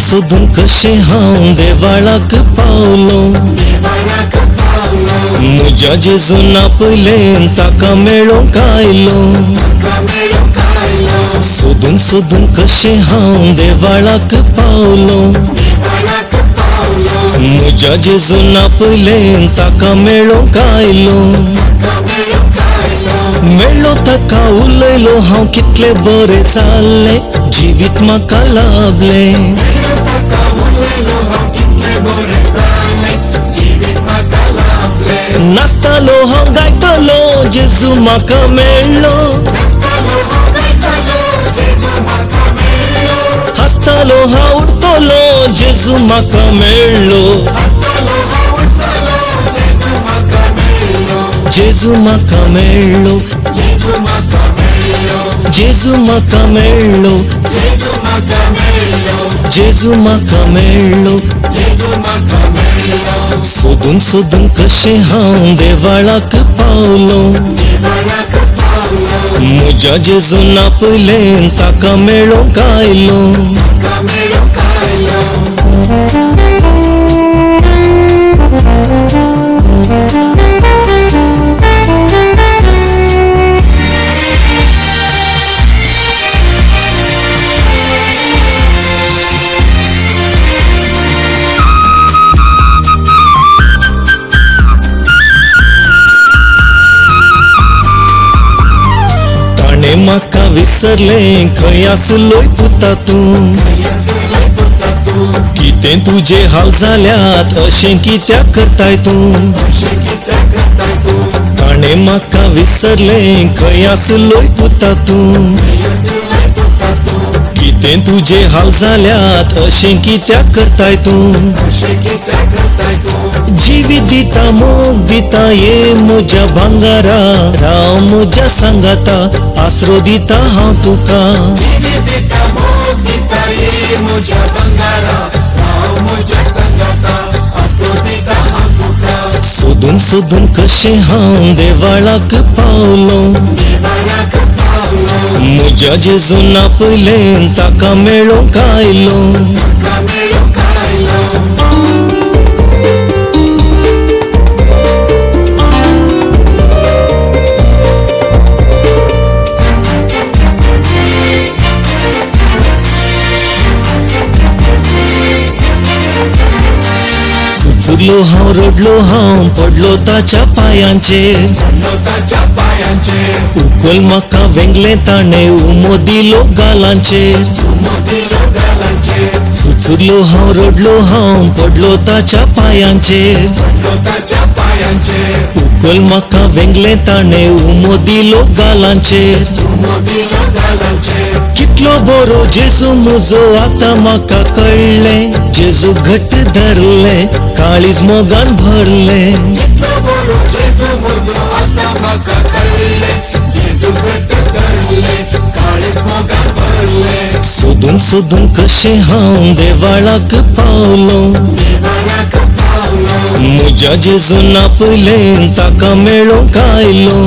सोदून कशें हांव देवाळाक पावलो म्हज्या जेजून आपयलें ताका मेळोंक आयलो सोदून सोदून कशें हांव देवाळाक पावलो म्हज्या जेजून आपयलें ताका मेळोंक आयलो मेळ्ळो ताका उलयलो हांव कितलें बरें जाल्लें जिवीत म्हाका लाभलें नाचतालो हांव गायतालो जेजू म्हाका मेळ्ळो हसतालो हांव उडतलो जेजू म्हाका मेळ्ळो जेजू म्हाका मेळ्ळो जेजू म्हाका मेळ्ळो जेजू म्हाका मेळ्ळो सोदून सोदून कशें हांव देवाळाक पावलो म्हज्या जेजून आपयलें ताका मेळोंक आयलो विसरलें खंय आसलोय पुता तूं कितें तुजे हाल जाल्यात अशें कित्याक करताय तूं ताणें म्हाका विसरलें खंय आसलोय पुता तूं कितें तुजे हाल जाल्यात अशें कित्याक करताय तूं जिवीत दिता मोग दिता ये म्हज्या भांगारा राव म्हज्या सांगाता आसरो दिता हांव तुका। सोदून सोदून कशें हांव देवाळाक पावलो म्हज्या जेजून आपयलें ताका मेळोंक आयलो चुचुरलो हांव रडलो हांव पडलो ताच्या पांयांचेर उखल म्हाका वेंगलें ताणें उमो दिलो गालांचेर सुचुरलो हांव रडलो हांव पडलो ताच्या पांयांचेर उखल म्हाका वेंगलें ताणें उमो दिलो गालांचेर कितलो बरो जेजू म्हजो आतां म्हाका कळ्ळें जेजू घट्ट धरलें काळीज मोगान भरलें। सोदून सोदून कशें हांव देवाळाक पावलो। म्हज्या जेजून आपयलें ताका मेळोंक आयलो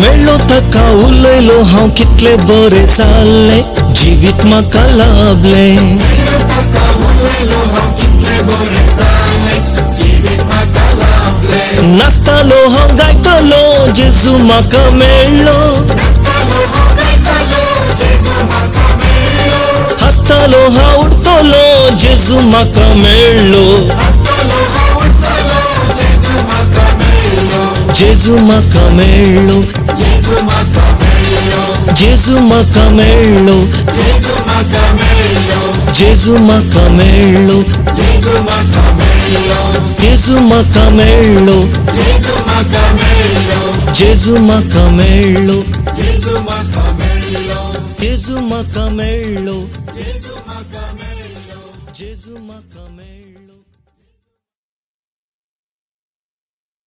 मेळ्ळो ताका उलयलो हांव कितलें बरें जाल्लें जिवीत म्हाका लाभलें नाचतालो हांव गायतालो जेजू म्हाका मेळ्ळो हसतालो हांव उडतलो जेजू म्हाका मेळ्ळो जेजू म्हाका मेळ्ळो जेजू म्हाका मेळ्ळो जेजू म्हाका मेळ्ळो जेजू म्हाका मेळ्ळो जेजू म्हाका मेळ्ळो जेजू म्हाका मेळ्ळो जेजू म्हाका मेळ्ळो